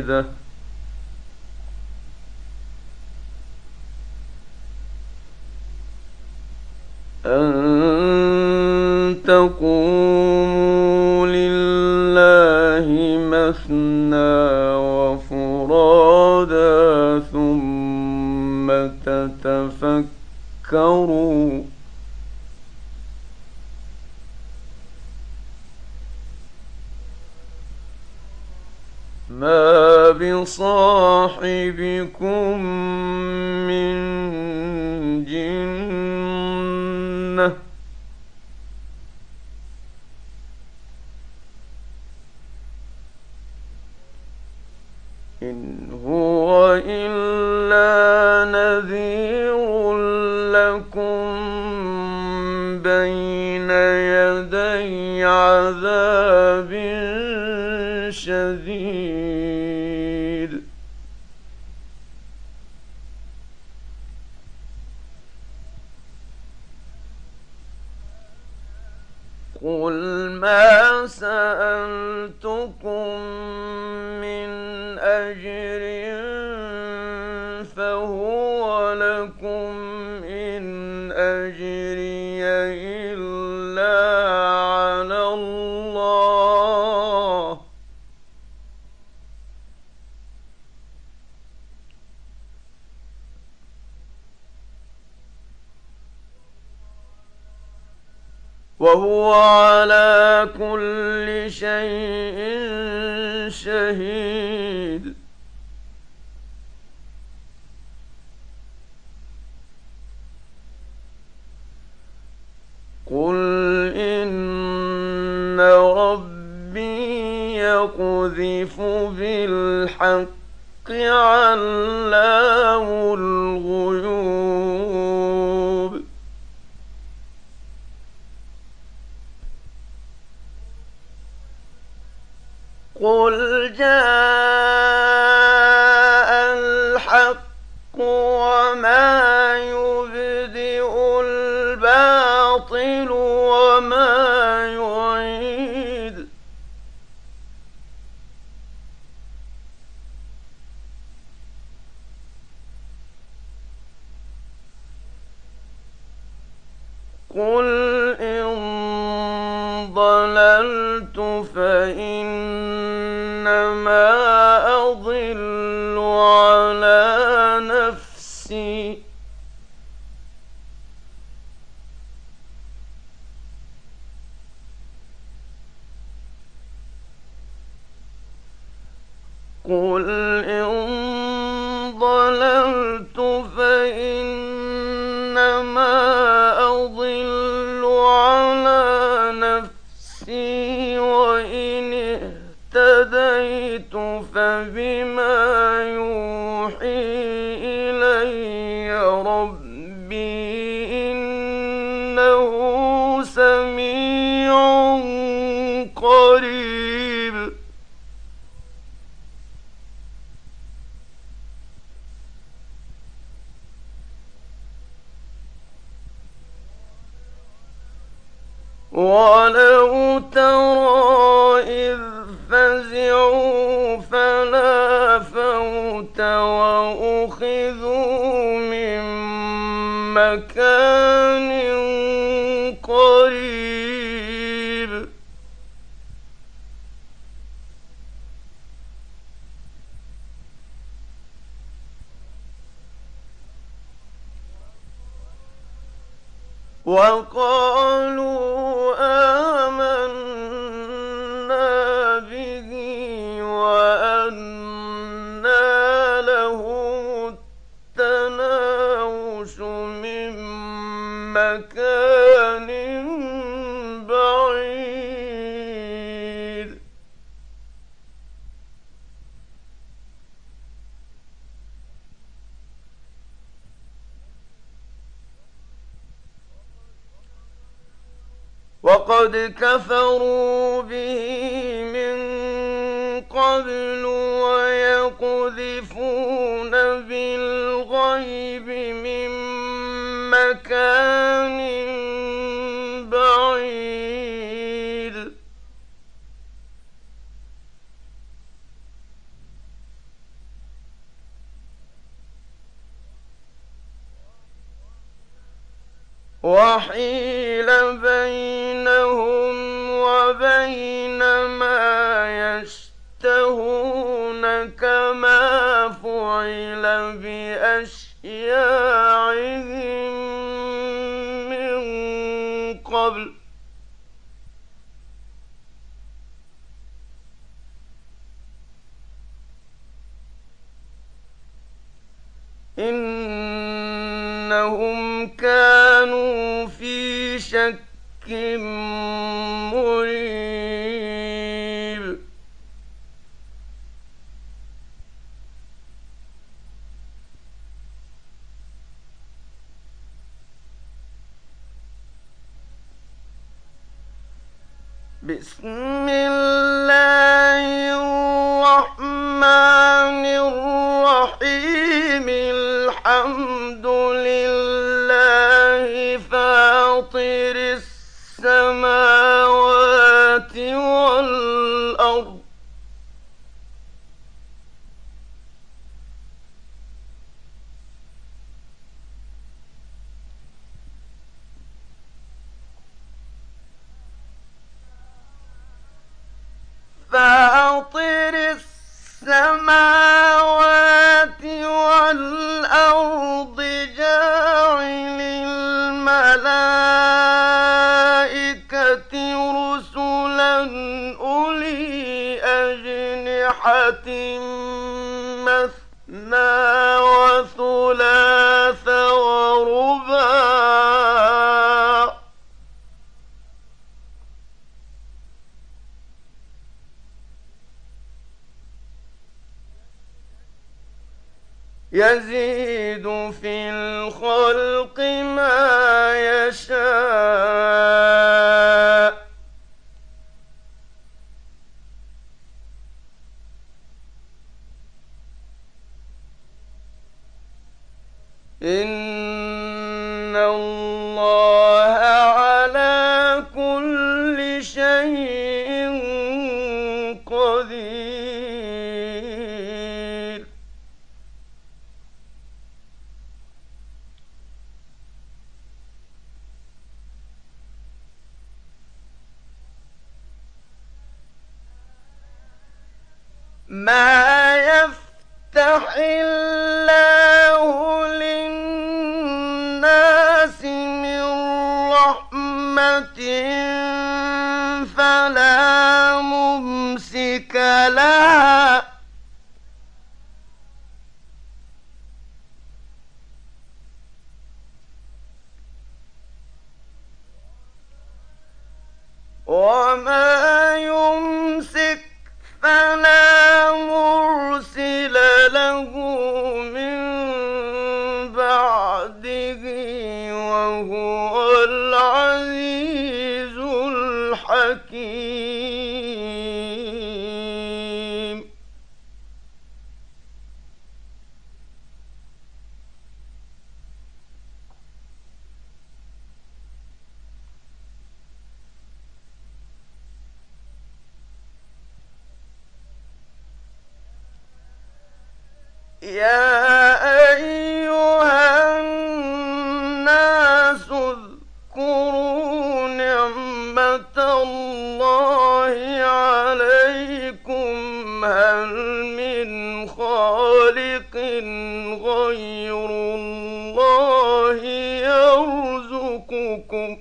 بواحدة أن تقوموا لله مثنى وفرادا ثم تتفكروا ما بصاحبكم من جنة إن هو إلا نذير لكم بين يدي عذاب شديد قل ما قل جاء قل إن ضللت فإنما أضل على نفسي وإن اهتديت فبما مكان قريب. وقالوا كفروا به من قبل ويقذفون كانوا في شك مريب. يطع الله ربكم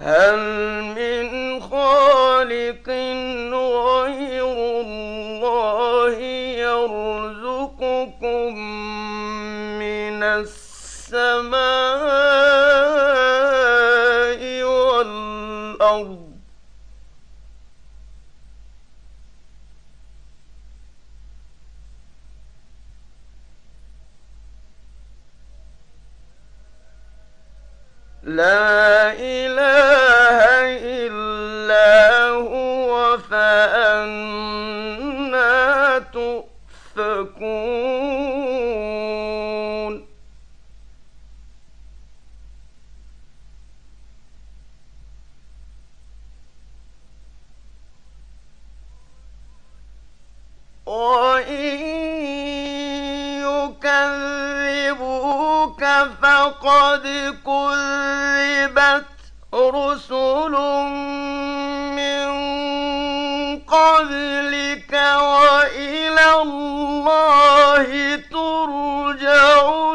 هل قد كذبت رسل من قبلك وإلى الله ترجع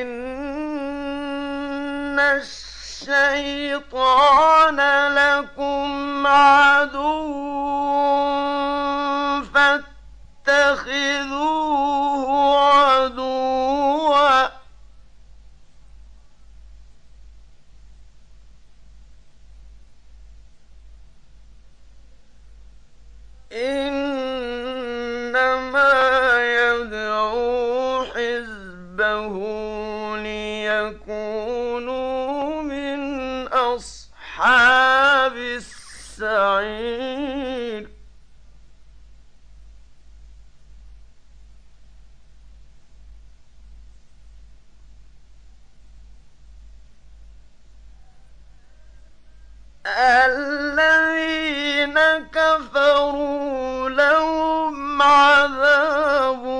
إن الشيطان لكم عدو فاتخذوه كفروا لهم عذاب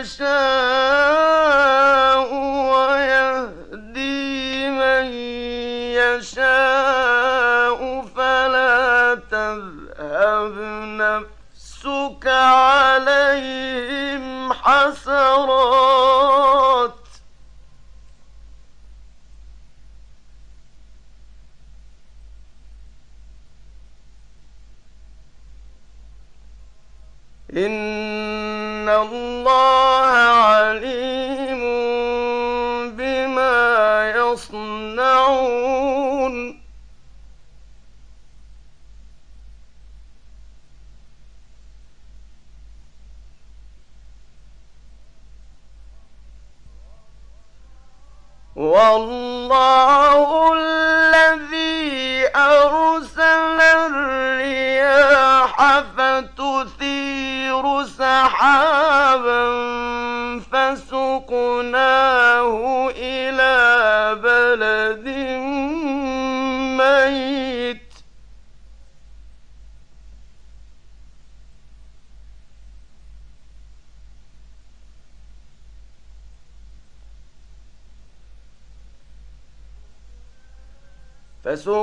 يشاء ويهدي من يشاء فلا تذهب نفسك عليهم حسرات. إن الله عليم بما يصنعون. والله الذي أرسل الرياح فتثير سحابا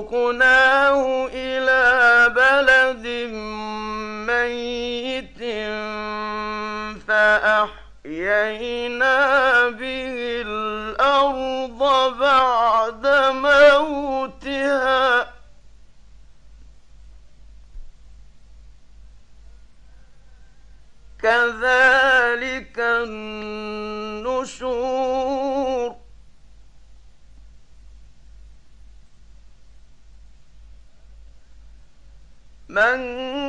فسقناه إلى بلد ميت فأحيينا به الأرض بعد موتها كذلك النشور من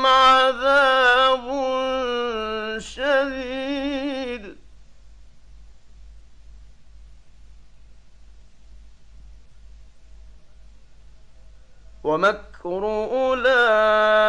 لهم عذاب شديد. ومكر أولئك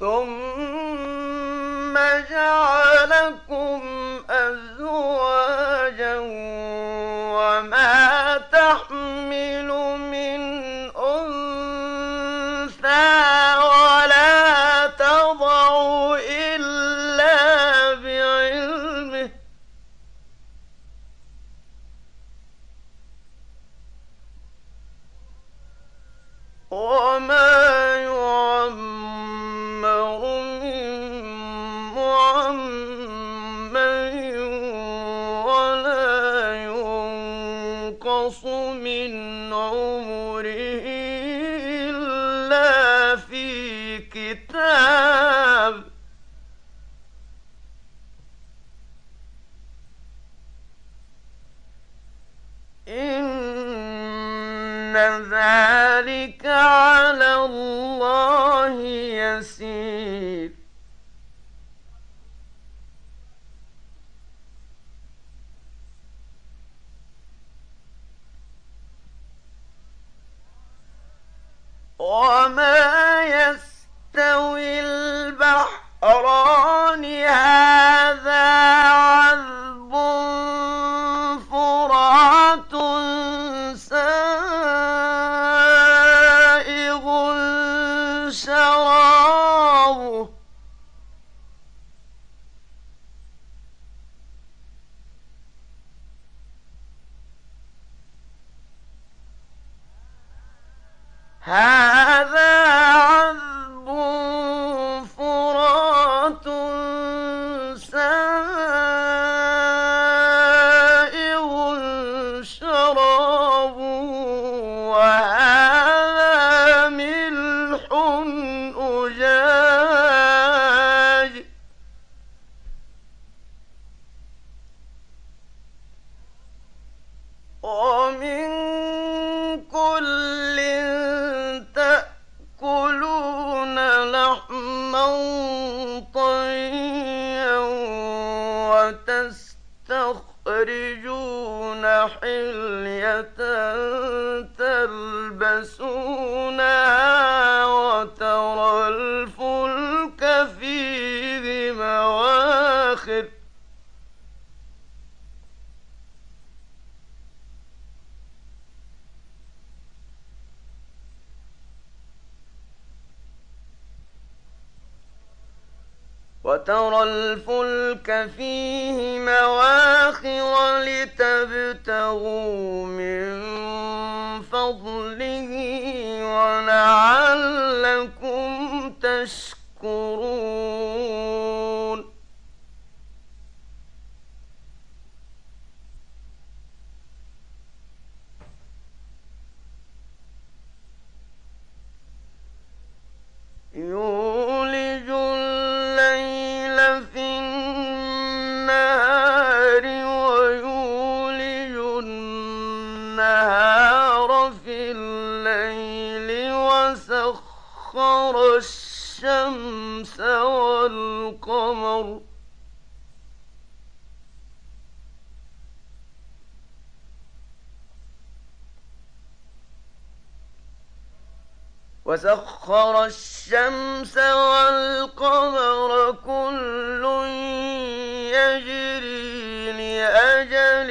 ثم جعلكم ذلك على الله يسير Ha وترى الفلك فيه مواخر لتبتغوا من فضله ولعلكم تشكرون. الشمس والقمر. وسخر الشمس والقمر كل يجري لأجل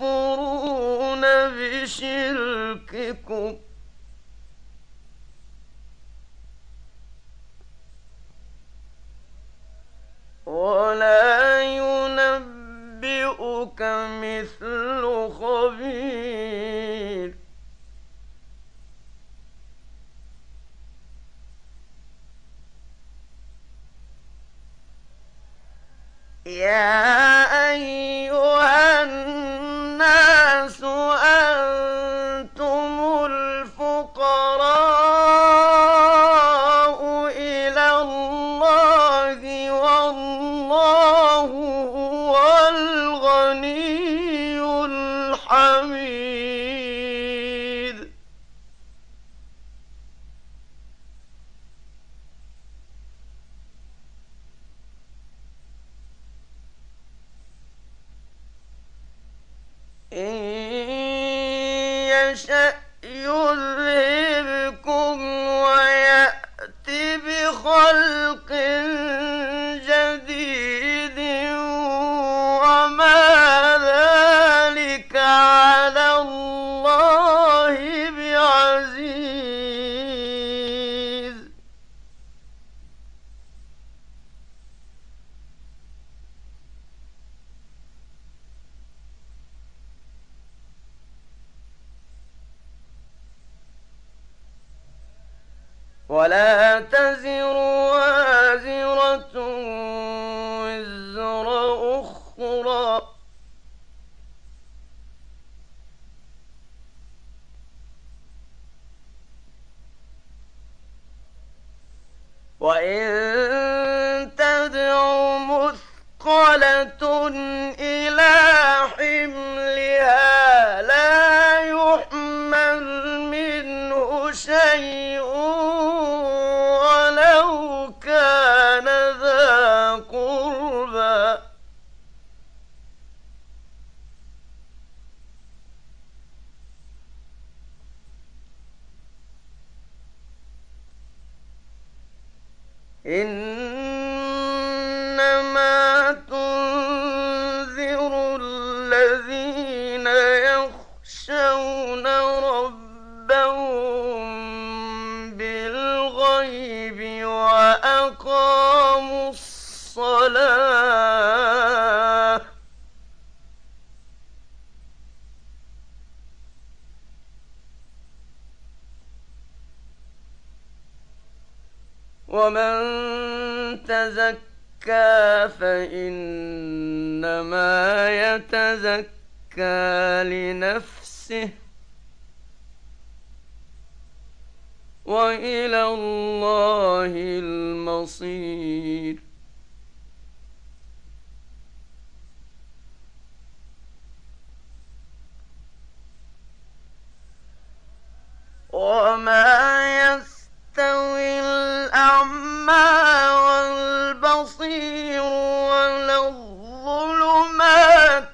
يكفرون بشرككم. ولا ينبئك مثل خبير. يا أيها الناس أنتم يشأ وإن تدعو مثقلة الصلاة. ومن تزكى فإنما يتزكى لنفسه وإلى الله المصير. وما يستوي الأعمى والبصير ولا الظلمات